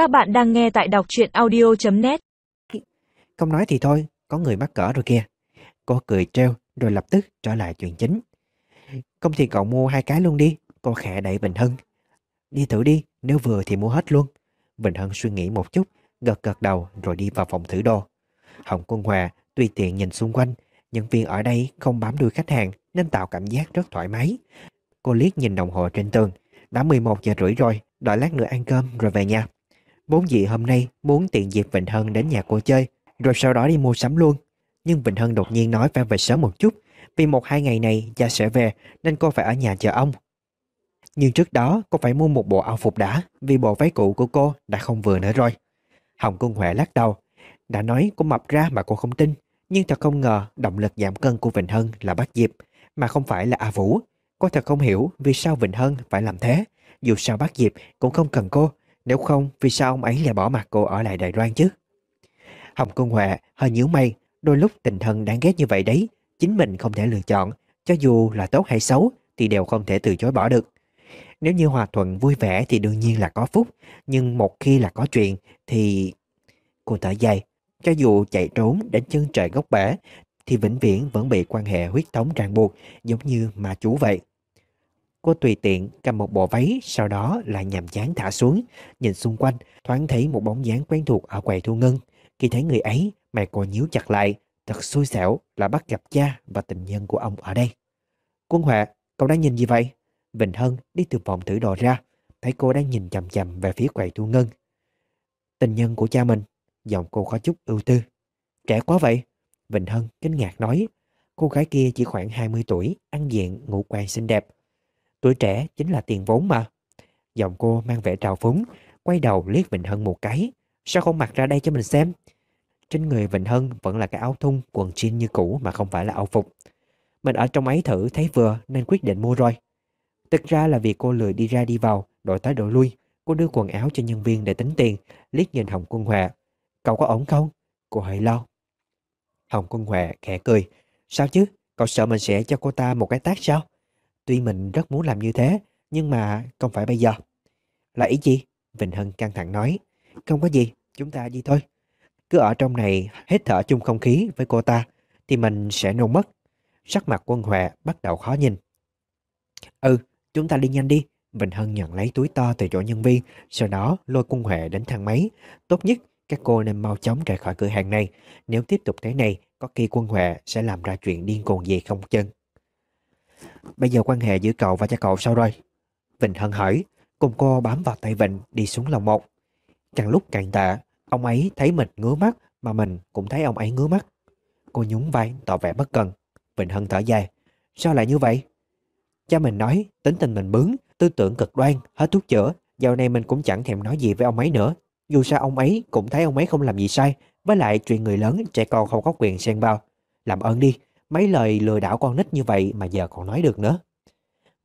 Các bạn đang nghe tại đọc truyện audio.net Không nói thì thôi, có người mắc cỡ rồi kìa. Cô cười treo rồi lập tức trở lại chuyện chính. Không thì cậu mua hai cái luôn đi, cô khẽ đẩy Bình Hân. Đi thử đi, nếu vừa thì mua hết luôn. Bình Hân suy nghĩ một chút, gật gật đầu rồi đi vào phòng thử đồ. Hồng Quân Hòa tùy tiện nhìn xung quanh, nhân viên ở đây không bám đuôi khách hàng nên tạo cảm giác rất thoải mái. Cô liếc nhìn đồng hồ trên tường, đã 11 giờ rưỡi rồi, đợi lát nữa ăn cơm rồi về nhà. Bốn dị hôm nay muốn tiện dịp Vịnh Hân đến nhà cô chơi, rồi sau đó đi mua sắm luôn. Nhưng Vịnh Hân đột nhiên nói phải về sớm một chút, vì một hai ngày này cha sẽ về nên cô phải ở nhà chờ ông. Nhưng trước đó cô phải mua một bộ áo phục đã, vì bộ váy cũ của cô đã không vừa nữa rồi. Hồng Cung Huệ lắc đầu, đã nói cô mập ra mà cô không tin, nhưng thật không ngờ động lực giảm cân của Vịnh Hân là bắt Diệp, mà không phải là A Vũ. Cô thật không hiểu vì sao Vịnh Hân phải làm thế. Dù sao bác Diệp cũng không cần cô, nếu không vì sao ông ấy lại bỏ mặt cô ở lại Đài Loan chứ? Hồng Cung Huệ hơi nhíu mày, đôi lúc tình thân đáng ghét như vậy đấy, chính mình không thể lựa chọn, cho dù là tốt hay xấu thì đều không thể từ chối bỏ được. Nếu như hòa thuận vui vẻ thì đương nhiên là có phúc, nhưng một khi là có chuyện thì... Cô thở dài, cho dù chạy trốn đến chân trời góc bể thì vĩnh viễn vẫn bị quan hệ huyết thống ràng buộc giống như mà chú vậy. Cô tùy tiện cầm một bộ váy sau đó lại nhằm chán thả xuống, nhìn xung quanh thoáng thấy một bóng dáng quen thuộc ở quầy thu ngân. Khi thấy người ấy, mày cô nhíu chặt lại, thật xui xẻo là bắt gặp cha và tình nhân của ông ở đây. Quân Huệ, cậu đang nhìn gì vậy? Vịnh Hân đi từ phòng thử đồ ra, thấy cô đang nhìn chằm chằm về phía quầy thu ngân. Tình nhân của cha mình, giọng cô có chút ưu tư. Trẻ quá vậy? Vịnh Hân kinh ngạc nói, cô gái kia chỉ khoảng 20 tuổi, ăn diện, ngũ quan xinh đẹp. Tuổi trẻ chính là tiền vốn mà. Giọng cô mang vẻ trào phúng, quay đầu liếc Vịnh Hân một cái. Sao không mặc ra đây cho mình xem? Trên người Vịnh Hân vẫn là cái áo thun, quần jean như cũ mà không phải là áo phục. Mình ở trong ấy thử thấy vừa nên quyết định mua rồi. Thực ra là vì cô lười đi ra đi vào, đổi tới đổi lui. Cô đưa quần áo cho nhân viên để tính tiền, liếc nhìn Hồng Quân Huệ. Cậu có ổn không? Cô hơi lo. Hồng Quân Huệ khẽ cười. Sao chứ? Cậu sợ mình sẽ cho cô ta một cái tác sao? Tuy mình rất muốn làm như thế, nhưng mà không phải bây giờ. Là ý gì? Vịnh Hân căng thẳng nói. Không có gì, chúng ta đi thôi. Cứ ở trong này hết thở chung không khí với cô ta, thì mình sẽ nôn mất. Sắc mặt quân Huệ bắt đầu khó nhìn. Ừ, chúng ta đi nhanh đi. Vịnh Hân nhận lấy túi to từ chỗ nhân viên, sau đó lôi quân Huệ đến thang máy. Tốt nhất, các cô nên mau chóng rời khỏi cửa hàng này. Nếu tiếp tục thế này, có khi quân Huệ sẽ làm ra chuyện điên cuồng gì không chân. Bây giờ quan hệ giữa cậu và cha cậu sao rồi? Vịnh hân hỏi, cùng cô bám vào tay Vịnh đi xuống lầu một. Càng lúc càng tệ, ông ấy thấy mình ngứa mắt mà mình cũng thấy ông ấy ngứa mắt. Cô nhún vai tỏ vẻ bất cần. Vịnh Hân thở dài. Sao lại như vậy? Cha mình nói tính tình mình bướng, tư tưởng cực đoan, hết thuốc chữa. Dạo này mình cũng chẳng thèm nói gì với ông ấy nữa. Dù sao ông ấy cũng thấy ông ấy không làm gì sai. Với lại chuyện người lớn, trẻ con không có quyền xen vào. Làm ơn đi, Mấy lời lừa đảo con nít như vậy mà giờ còn nói được nữa.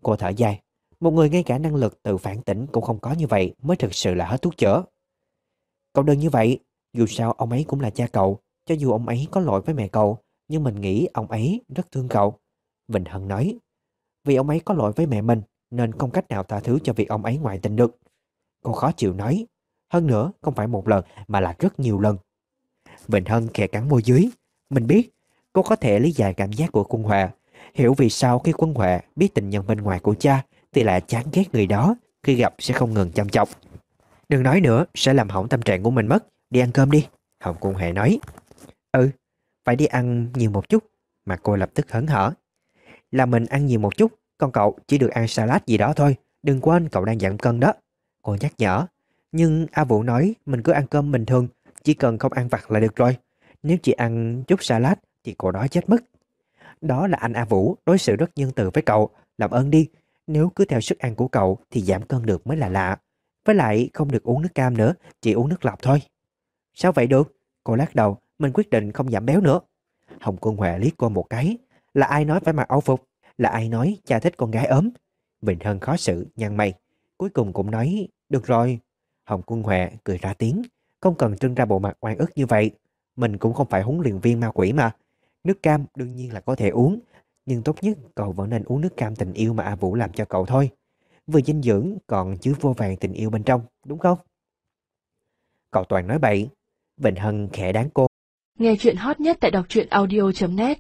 Cô thở dài. Một người ngay cả năng lực tự phản tỉnh cũng không có như vậy mới thực sự là hết thuốc chữa. Cậu đừng như vậy. Dù sao ông ấy cũng là cha cậu. Cho dù ông ấy có lỗi với mẹ cậu, nhưng mình nghĩ ông ấy rất thương cậu. Vịnh Hân nói. Vì ông ấy có lỗi với mẹ mình, nên không cách nào tha thứ cho việc ông ấy ngoại tình được. Cô khó chịu nói. Hơn nữa, không phải một lần mà là rất nhiều lần. Vịnh Hân khẽ cắn môi dưới. Mình biết Cô có thể lý giải cảm giác của quân Hòa, hiểu vì sao khi quân Hòa biết tình nhân bên ngoài của cha thì lại chán ghét người đó, khi gặp sẽ không ngừng chăm chọc. Đừng nói nữa, sẽ làm hỏng tâm trạng của mình mất. Đi ăn cơm đi, Hồng Quân Huệ nói. Ừ, phải đi ăn nhiều một chút, mà cô lập tức hấn hở. Là mình ăn nhiều một chút, còn cậu chỉ được ăn salad gì đó thôi, đừng quên cậu đang giảm cân đó. Cô nhắc nhở, nhưng A Vũ nói mình cứ ăn cơm bình thường, chỉ cần không ăn vặt là được rồi. Nếu chỉ ăn chút salad thì cô đó chết mất. Đó là anh A Vũ đối xử rất nhân từ với cậu, làm ơn đi. Nếu cứ theo sức ăn của cậu thì giảm cân được mới là lạ. Với lại không được uống nước cam nữa, chỉ uống nước lọc thôi. Sao vậy được? Cô lắc đầu, mình quyết định không giảm béo nữa. Hồng Quân Huệ liếc cô một cái. Là ai nói phải mặc áo phục? Là ai nói cha thích con gái ốm? Vịnh Hân khó xử, nhăn mày. Cuối cùng cũng nói, được rồi. Hồng Quân Huệ cười ra tiếng. Không cần trưng ra bộ mặt oan ức như vậy. Mình cũng không phải huấn luyện viên ma quỷ mà. Nước cam đương nhiên là có thể uống, nhưng tốt nhất cậu vẫn nên uống nước cam tình yêu mà A Vũ làm cho cậu thôi. Vừa dinh dưỡng còn chứa vô vàng tình yêu bên trong, đúng không? Cậu toàn nói bậy. Bình Hân khẽ đáng cô. Nghe chuyện hot nhất tại đọc truyện audio.net